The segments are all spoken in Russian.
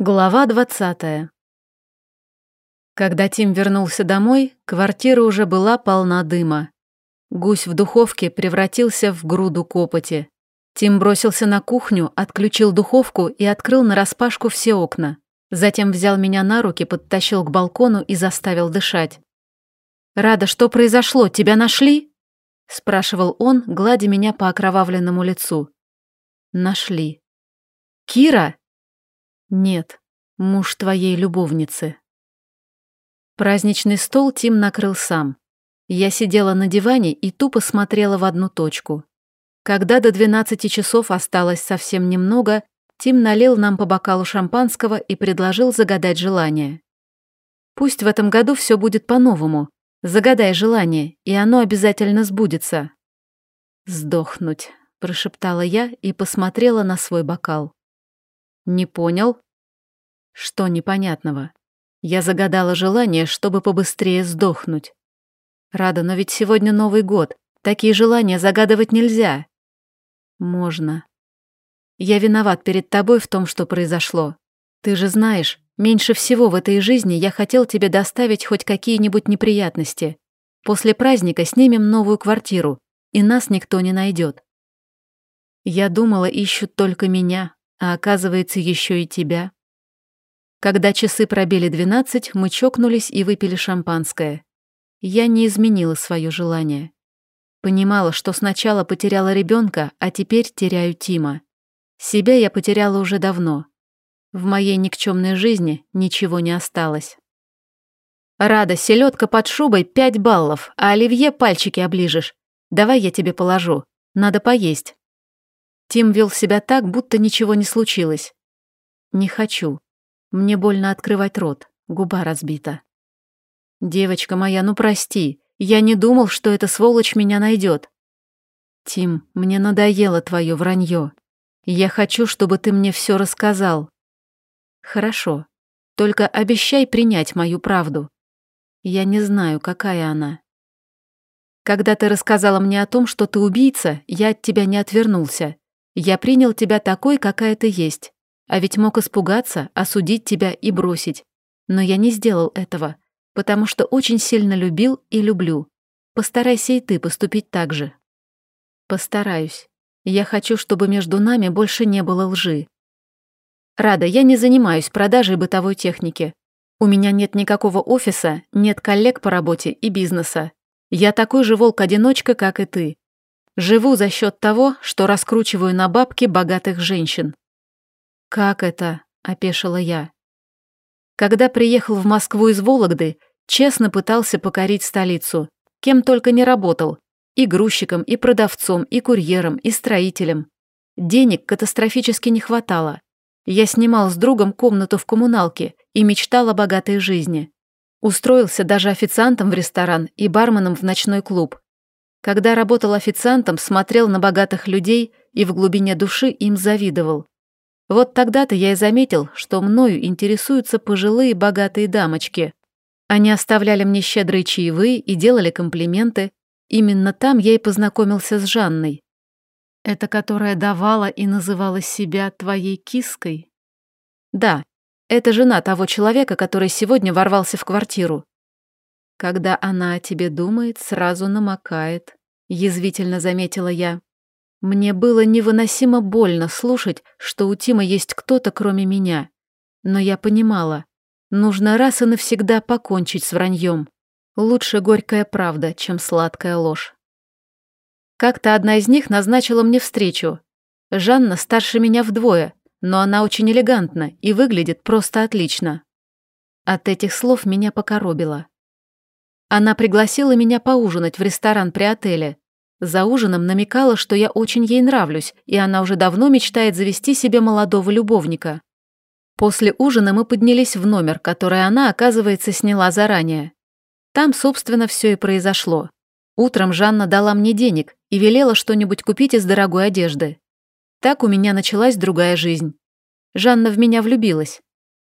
Глава 20 Когда Тим вернулся домой, квартира уже была полна дыма. Гусь в духовке превратился в груду копоти. Тим бросился на кухню, отключил духовку и открыл нараспашку все окна. Затем взял меня на руки, подтащил к балкону и заставил дышать. «Рада, что произошло? Тебя нашли?» — спрашивал он, гладя меня по окровавленному лицу. «Нашли». «Кира?» Нет, муж твоей любовницы. Праздничный стол Тим накрыл сам. Я сидела на диване и тупо смотрела в одну точку. Когда до 12 часов осталось совсем немного, Тим налил нам по бокалу шампанского и предложил загадать желание. Пусть в этом году все будет по-новому. Загадай желание, и оно обязательно сбудется. «Сдохнуть», — прошептала я и посмотрела на свой бокал. «Не понял?» «Что непонятного?» Я загадала желание, чтобы побыстрее сдохнуть. Рада, но ведь сегодня Новый год. Такие желания загадывать нельзя. Можно. Я виноват перед тобой в том, что произошло. Ты же знаешь, меньше всего в этой жизни я хотел тебе доставить хоть какие-нибудь неприятности. После праздника снимем новую квартиру, и нас никто не найдет. Я думала, ищут только меня, а оказывается еще и тебя. Когда часы пробили двенадцать, мы чокнулись и выпили шампанское. Я не изменила свое желание. Понимала, что сначала потеряла ребенка, а теперь теряю Тима. Себя я потеряла уже давно. В моей никчемной жизни ничего не осталось. Рада, селедка под шубой пять баллов, а оливье пальчики оближешь. Давай я тебе положу. Надо поесть. Тим вел себя так, будто ничего не случилось. Не хочу. Мне больно открывать рот, губа разбита. Девочка моя, ну прости, я не думал, что эта сволочь меня найдет. Тим, мне надоело твое вранье. Я хочу, чтобы ты мне все рассказал. Хорошо, только обещай принять мою правду. Я не знаю, какая она. Когда ты рассказала мне о том, что ты убийца, я от тебя не отвернулся. Я принял тебя такой, какая ты есть. А ведь мог испугаться, осудить тебя и бросить. Но я не сделал этого, потому что очень сильно любил и люблю. Постарайся и ты поступить так же. Постараюсь. Я хочу, чтобы между нами больше не было лжи. Рада, я не занимаюсь продажей бытовой техники. У меня нет никакого офиса, нет коллег по работе и бизнеса. Я такой же волк-одиночка, как и ты. Живу за счет того, что раскручиваю на бабки богатых женщин. Как это? опешила я. Когда приехал в Москву из Вологды, честно пытался покорить столицу, кем только не работал, и грузчиком, и продавцом, и курьером, и строителем. Денег катастрофически не хватало. Я снимал с другом комнату в коммуналке и мечтал о богатой жизни. Устроился даже официантом в ресторан и барменом в ночной клуб. Когда работал официантом, смотрел на богатых людей и в глубине души им завидовал. Вот тогда-то я и заметил, что мною интересуются пожилые богатые дамочки. Они оставляли мне щедрые чаевые и делали комплименты. Именно там я и познакомился с Жанной. Это которая давала и называла себя твоей киской? Да, это жена того человека, который сегодня ворвался в квартиру. Когда она о тебе думает, сразу намокает, язвительно заметила я. Мне было невыносимо больно слушать, что у Тима есть кто-то, кроме меня. Но я понимала, нужно раз и навсегда покончить с враньем. Лучше горькая правда, чем сладкая ложь. Как-то одна из них назначила мне встречу. Жанна старше меня вдвое, но она очень элегантна и выглядит просто отлично. От этих слов меня покоробило. Она пригласила меня поужинать в ресторан при отеле. За ужином намекала, что я очень ей нравлюсь, и она уже давно мечтает завести себе молодого любовника. После ужина мы поднялись в номер, который она, оказывается, сняла заранее. Там, собственно, все и произошло. Утром Жанна дала мне денег и велела что-нибудь купить из дорогой одежды. Так у меня началась другая жизнь. Жанна в меня влюбилась.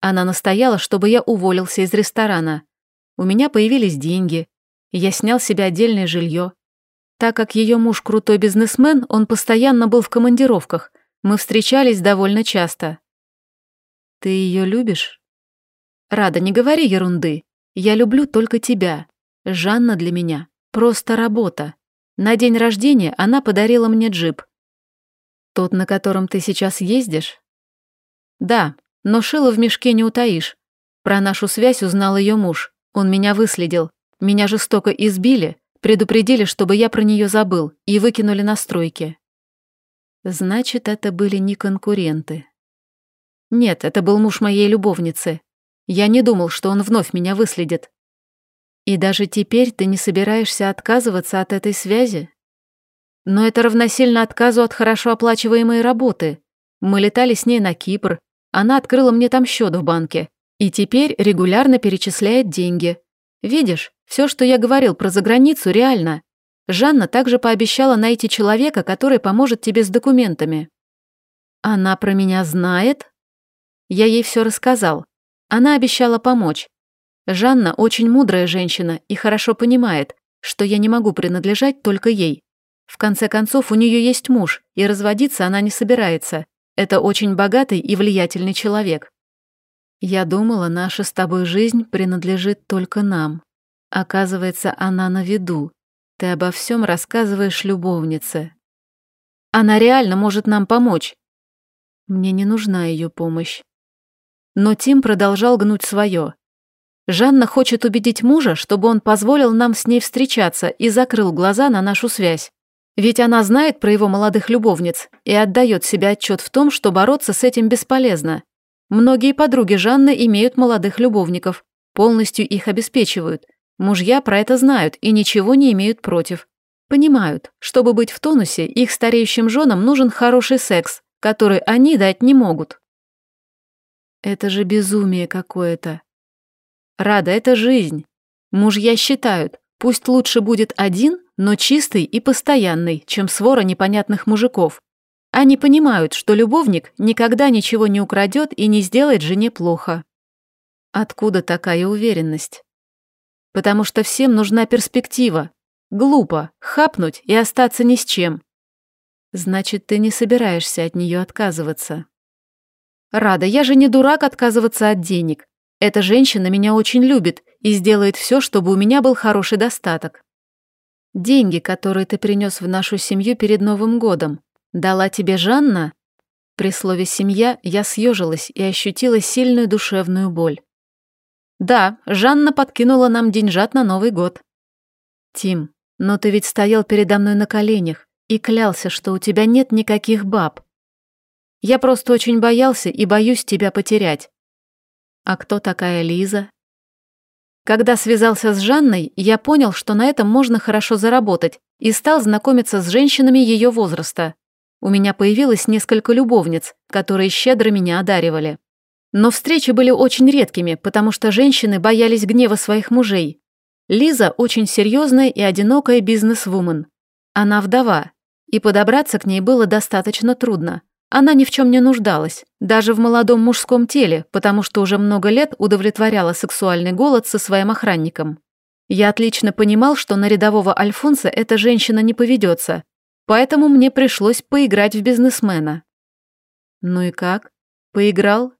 Она настояла, чтобы я уволился из ресторана. У меня появились деньги. Я снял себе отдельное жилье. Так как ее муж крутой бизнесмен, он постоянно был в командировках. Мы встречались довольно часто. Ты ее любишь? Рада, не говори ерунды. Я люблю только тебя. Жанна для меня просто работа. На день рождения она подарила мне джип. Тот, на котором ты сейчас ездишь? Да, но шило в мешке не утаишь. Про нашу связь узнал ее муж. Он меня выследил. Меня жестоко избили, предупредили, чтобы я про нее забыл, и выкинули на стройке. Значит, это были не конкуренты. Нет, это был муж моей любовницы. Я не думал, что он вновь меня выследит. И даже теперь ты не собираешься отказываться от этой связи? Но это равносильно отказу от хорошо оплачиваемой работы. Мы летали с ней на Кипр, она открыла мне там счет в банке и теперь регулярно перечисляет деньги. Видишь, все, что я говорил про заграницу, реально. Жанна также пообещала найти человека, который поможет тебе с документами. Она про меня знает? Я ей все рассказал. Она обещала помочь. Жанна очень мудрая женщина и хорошо понимает, что я не могу принадлежать только ей. В конце концов, у нее есть муж, и разводиться она не собирается. Это очень богатый и влиятельный человек. Я думала, наша с тобой жизнь принадлежит только нам. Оказывается, она на виду. Ты обо всем рассказываешь любовнице. Она реально может нам помочь. Мне не нужна ее помощь. Но Тим продолжал гнуть свое. Жанна хочет убедить мужа, чтобы он позволил нам с ней встречаться и закрыл глаза на нашу связь. Ведь она знает про его молодых любовниц и отдает себе отчет в том, что бороться с этим бесполезно. Многие подруги Жанны имеют молодых любовников, полностью их обеспечивают. Мужья про это знают и ничего не имеют против. Понимают, чтобы быть в тонусе, их стареющим женам нужен хороший секс, который они дать не могут. Это же безумие какое-то. Рада, это жизнь. Мужья считают, пусть лучше будет один, но чистый и постоянный, чем свора непонятных мужиков. Они понимают, что любовник никогда ничего не украдет и не сделает жене плохо. Откуда такая уверенность? Потому что всем нужна перспектива. Глупо хапнуть и остаться ни с чем. Значит, ты не собираешься от нее отказываться. Рада, я же не дурак отказываться от денег. Эта женщина меня очень любит и сделает все, чтобы у меня был хороший достаток. Деньги, которые ты принес в нашу семью перед Новым годом, дала тебе Жанна? При слове «семья» я съежилась и ощутила сильную душевную боль. Да, Жанна подкинула нам деньжат на Новый год. Тим, но ты ведь стоял передо мной на коленях и клялся, что у тебя нет никаких баб. Я просто очень боялся и боюсь тебя потерять. А кто такая Лиза? Когда связался с Жанной, я понял, что на этом можно хорошо заработать, и стал знакомиться с женщинами ее возраста. У меня появилось несколько любовниц, которые щедро меня одаривали. Но встречи были очень редкими, потому что женщины боялись гнева своих мужей. Лиза очень серьезная и одинокая бизнес-вумен. Она вдова, и подобраться к ней было достаточно трудно. Она ни в чем не нуждалась, даже в молодом мужском теле, потому что уже много лет удовлетворяла сексуальный голод со своим охранником. Я отлично понимал, что на рядового Альфонса эта женщина не поведется, поэтому мне пришлось поиграть в бизнесмена. Ну и как? Поиграл?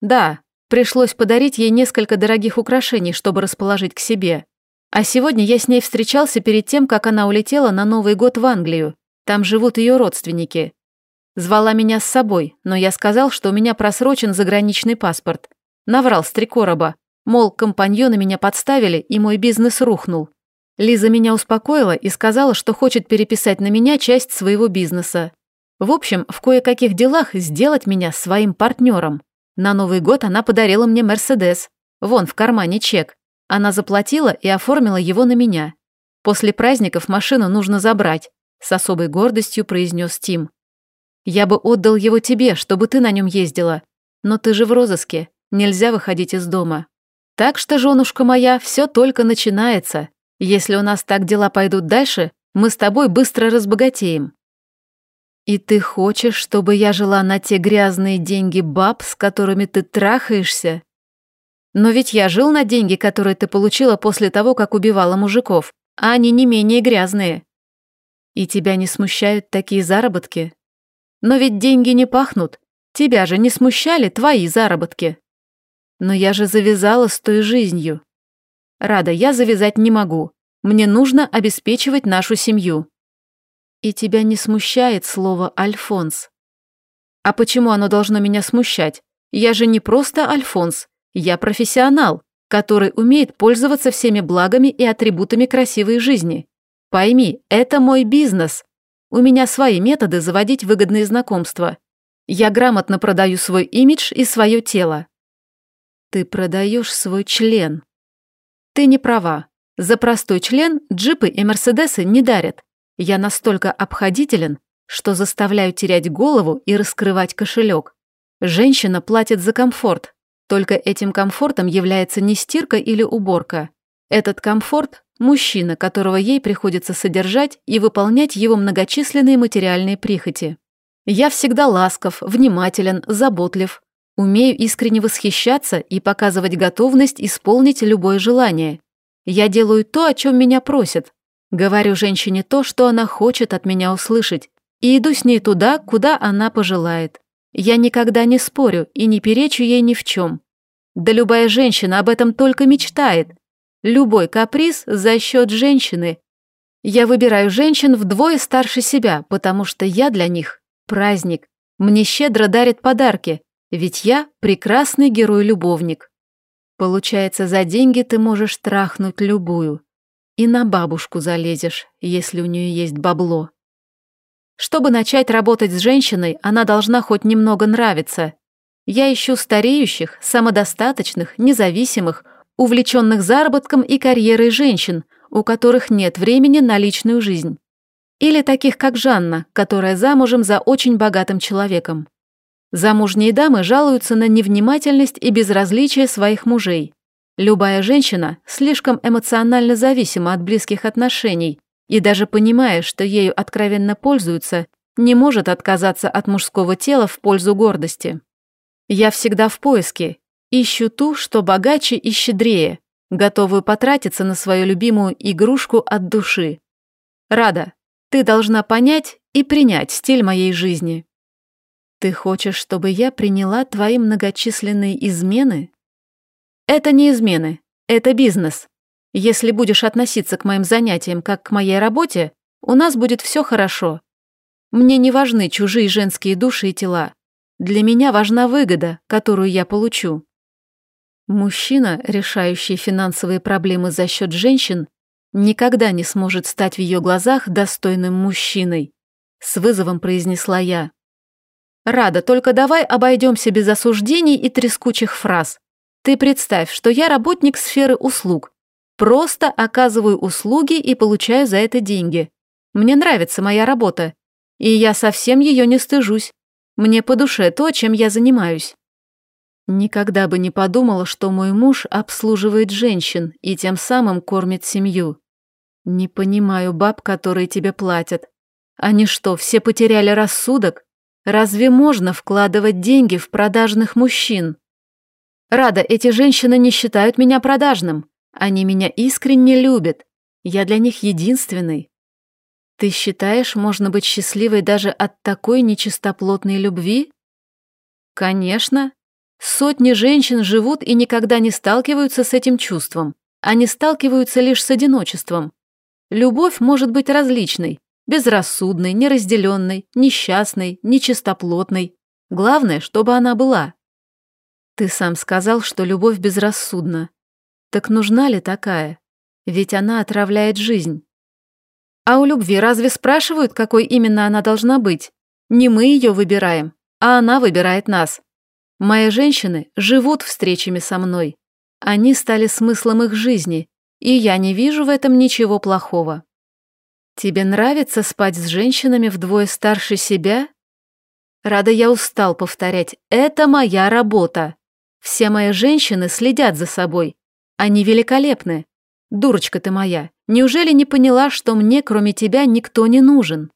Да, пришлось подарить ей несколько дорогих украшений, чтобы расположить к себе. А сегодня я с ней встречался перед тем, как она улетела на Новый год в Англию. Там живут ее родственники. Звала меня с собой, но я сказал, что у меня просрочен заграничный паспорт. Наврал с три короба. Мол, компаньоны меня подставили, и мой бизнес рухнул. Лиза меня успокоила и сказала, что хочет переписать на меня часть своего бизнеса. В общем, в кое-каких делах сделать меня своим партнером. На Новый год она подарила мне Мерседес. Вон, в кармане чек. Она заплатила и оформила его на меня. После праздников машину нужно забрать, с особой гордостью произнес Тим. Я бы отдал его тебе, чтобы ты на нем ездила. Но ты же в розыске, нельзя выходить из дома. Так что, женушка моя, все только начинается. Если у нас так дела пойдут дальше, мы с тобой быстро разбогатеем. И ты хочешь, чтобы я жила на те грязные деньги баб, с которыми ты трахаешься? Но ведь я жил на деньги, которые ты получила после того, как убивала мужиков, а они не менее грязные. И тебя не смущают такие заработки? Но ведь деньги не пахнут, Тебя же не смущали твои заработки. Но я же завязала с той жизнью. Рада, я завязать не могу. Мне нужно обеспечивать нашу семью. И тебя не смущает слово «Альфонс». А почему оно должно меня смущать? Я же не просто Альфонс, я профессионал, который умеет пользоваться всеми благами и атрибутами красивой жизни. Пойми, это мой бизнес. У меня свои методы заводить выгодные знакомства. Я грамотно продаю свой имидж и свое тело. Ты продаешь свой член. Ты не права. За простой член джипы и мерседесы не дарят. Я настолько обходителен, что заставляю терять голову и раскрывать кошелек. Женщина платит за комфорт. Только этим комфортом является не стирка или уборка. Этот комфорт – мужчина, которого ей приходится содержать и выполнять его многочисленные материальные прихоти. Я всегда ласков, внимателен, заботлив, умею искренне восхищаться и показывать готовность исполнить любое желание. Я делаю то, о чем меня просят. Говорю женщине то, что она хочет от меня услышать, и иду с ней туда, куда она пожелает. Я никогда не спорю и не перечу ей ни в чем. Да любая женщина об этом только мечтает. Любой каприз за счет женщины. Я выбираю женщин вдвое старше себя, потому что я для них праздник. Мне щедро дарят подарки, ведь я прекрасный герой-любовник. Получается, за деньги ты можешь трахнуть любую. И на бабушку залезешь, если у нее есть бабло. Чтобы начать работать с женщиной, она должна хоть немного нравиться. Я ищу стареющих, самодостаточных, независимых, увлеченных заработком и карьерой женщин, у которых нет времени на личную жизнь. Или таких, как Жанна, которая замужем за очень богатым человеком. Замужние дамы жалуются на невнимательность и безразличие своих мужей. Любая женщина слишком эмоционально зависима от близких отношений и даже понимая, что ею откровенно пользуются, не может отказаться от мужского тела в пользу гордости. Я всегда в поиске, ищу ту, что богаче и щедрее, готовую потратиться на свою любимую игрушку от души. Рада, ты должна понять и принять стиль моей жизни. Ты хочешь, чтобы я приняла твои многочисленные измены? Это не измены, это бизнес. Если будешь относиться к моим занятиям как к моей работе, у нас будет все хорошо. Мне не важны чужие женские души и тела. Для меня важна выгода, которую я получу. Мужчина, решающий финансовые проблемы за счет женщин, никогда не сможет стать в ее глазах достойным мужчиной, с вызовом произнесла я. Рада, только давай обойдемся без осуждений и трескучих фраз. Ты представь, что я работник сферы услуг, Просто оказываю услуги и получаю за это деньги. Мне нравится моя работа, и я совсем ее не стыжусь. Мне по душе то, чем я занимаюсь. Никогда бы не подумала, что мой муж обслуживает женщин и тем самым кормит семью. Не понимаю баб, которые тебе платят. Они что, все потеряли рассудок? Разве можно вкладывать деньги в продажных мужчин? Рада, эти женщины не считают меня продажным. Они меня искренне любят. Я для них единственный. Ты считаешь, можно быть счастливой даже от такой нечистоплотной любви? Конечно. Сотни женщин живут и никогда не сталкиваются с этим чувством. Они сталкиваются лишь с одиночеством. Любовь может быть различной, безрассудной, неразделенной, несчастной, нечистоплотной. Главное, чтобы она была. Ты сам сказал, что любовь безрассудна. Так нужна ли такая? Ведь она отравляет жизнь. А у любви разве спрашивают, какой именно она должна быть? Не мы ее выбираем, а она выбирает нас. Мои женщины живут встречами со мной. Они стали смыслом их жизни, и я не вижу в этом ничего плохого. Тебе нравится спать с женщинами вдвое старше себя? Рада я устал повторять, это моя работа. Все мои женщины следят за собой, они великолепны. Дурочка ты моя, неужели не поняла, что мне, кроме тебя, никто не нужен?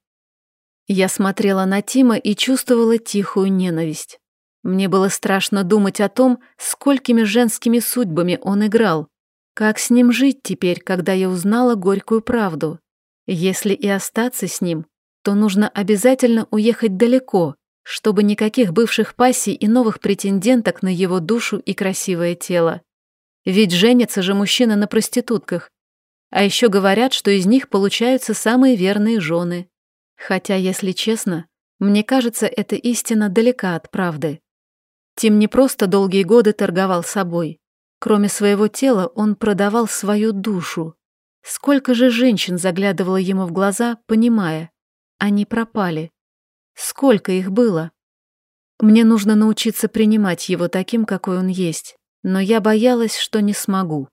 Я смотрела на Тима и чувствовала тихую ненависть. Мне было страшно думать о том, сколькими женскими судьбами он играл. Как с ним жить теперь, когда я узнала горькую правду? Если и остаться с ним, то нужно обязательно уехать далеко, чтобы никаких бывших пассий и новых претенденток на его душу и красивое тело. Ведь женятся же мужчины на проститутках. А еще говорят, что из них получаются самые верные жены. Хотя, если честно, мне кажется, эта истина далека от правды. Тим не просто долгие годы торговал собой. Кроме своего тела, он продавал свою душу. Сколько же женщин заглядывало ему в глаза, понимая, они пропали. Сколько их было? Мне нужно научиться принимать его таким, какой он есть, но я боялась, что не смогу.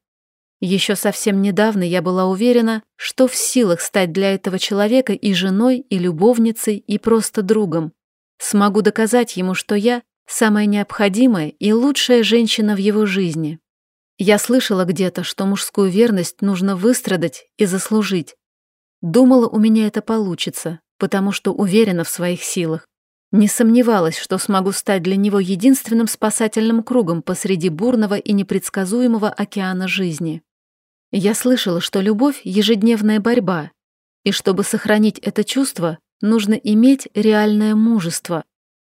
Еще совсем недавно я была уверена, что в силах стать для этого человека и женой, и любовницей, и просто другом. Смогу доказать ему, что я самая необходимая и лучшая женщина в его жизни. Я слышала где-то, что мужскую верность нужно выстрадать и заслужить. Думала, у меня это получится, потому что уверена в своих силах. Не сомневалась, что смогу стать для него единственным спасательным кругом посреди бурного и непредсказуемого океана жизни. Я слышала, что любовь — ежедневная борьба, и чтобы сохранить это чувство, нужно иметь реальное мужество.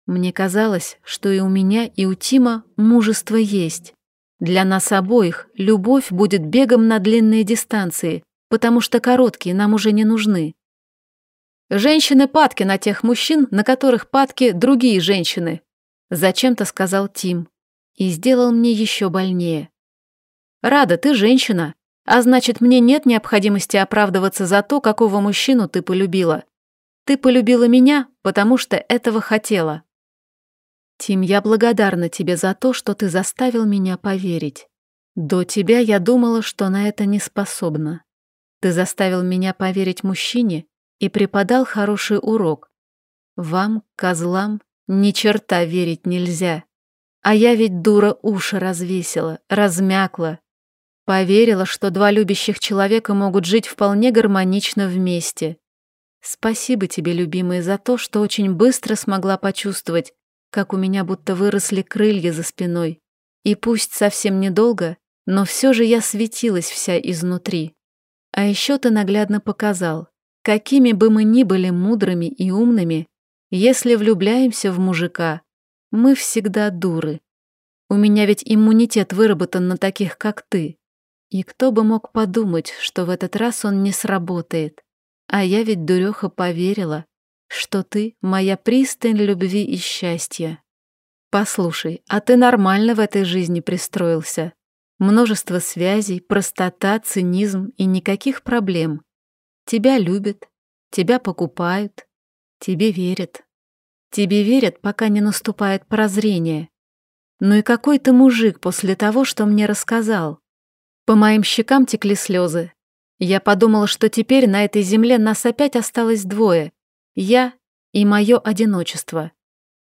Мне казалось, что и у меня, и у Тима мужество есть. Для нас обоих любовь будет бегом на длинные дистанции, потому что короткие нам уже не нужны. Женщины падки на тех мужчин, на которых падки другие женщины, зачем-то сказал Тим и сделал мне еще больнее. Рада, ты женщина, а значит, мне нет необходимости оправдываться за то, какого мужчину ты полюбила. Ты полюбила меня, потому что этого хотела. Тим, я благодарна тебе за то, что ты заставил меня поверить. До тебя я думала, что на это не способна. Ты заставил меня поверить мужчине и преподал хороший урок. Вам, козлам, ни черта верить нельзя. А я ведь дура уши развесила, размякла, Поверила, что два любящих человека могут жить вполне гармонично вместе. Спасибо тебе, любимый, за то, что очень быстро смогла почувствовать, как у меня будто выросли крылья за спиной. И пусть совсем недолго, но все же я светилась вся изнутри. А еще ты наглядно показал, какими бы мы ни были мудрыми и умными, если влюбляемся в мужика, мы всегда дуры. У меня ведь иммунитет выработан на таких, как ты. И кто бы мог подумать, что в этот раз он не сработает. А я ведь, дуреха, поверила, что ты моя пристань любви и счастья. Послушай, а ты нормально в этой жизни пристроился. Множество связей, простота, цинизм и никаких проблем. Тебя любят, тебя покупают, тебе верят. Тебе верят, пока не наступает прозрение. Ну и какой ты мужик после того, что мне рассказал? По моим щекам текли слезы. Я подумала, что теперь на этой земле нас опять осталось двое. Я и мое одиночество.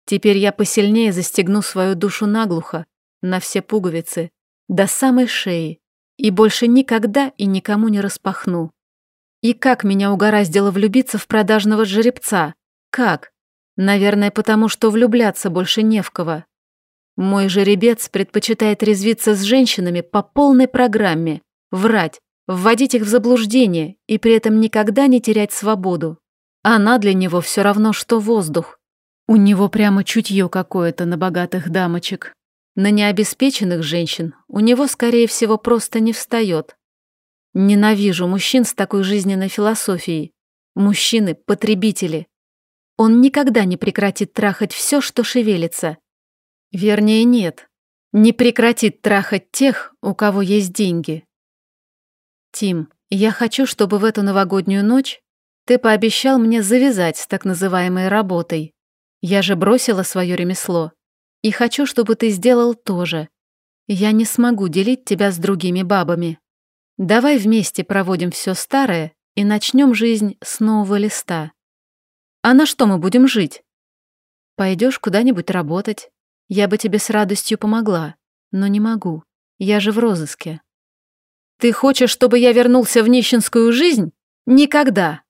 Теперь я посильнее застегну свою душу наглухо, на все пуговицы, до самой шеи, и больше никогда и никому не распахну. И как меня угораздило влюбиться в продажного жеребца? Как? Наверное, потому что влюбляться больше не в кого. Мой жеребец предпочитает резвиться с женщинами по полной программе, врать, вводить их в заблуждение и при этом никогда не терять свободу. Она для него все равно, что воздух. У него прямо чутье какое-то на богатых дамочек. На необеспеченных женщин у него, скорее всего, просто не встает. Ненавижу мужчин с такой жизненной философией. Мужчины – потребители. Он никогда не прекратит трахать все, что шевелится, Вернее, нет. Не прекратит трахать тех, у кого есть деньги. Тим, я хочу, чтобы в эту новогоднюю ночь ты пообещал мне завязать с так называемой работой. Я же бросила свое ремесло. И хочу, чтобы ты сделал то же. Я не смогу делить тебя с другими бабами. Давай вместе проводим все старое и начнем жизнь с нового листа. А на что мы будем жить? Пойдешь куда-нибудь работать, я бы тебе с радостью помогла, но не могу. Я же в розыске. Ты хочешь, чтобы я вернулся в нищенскую жизнь? Никогда.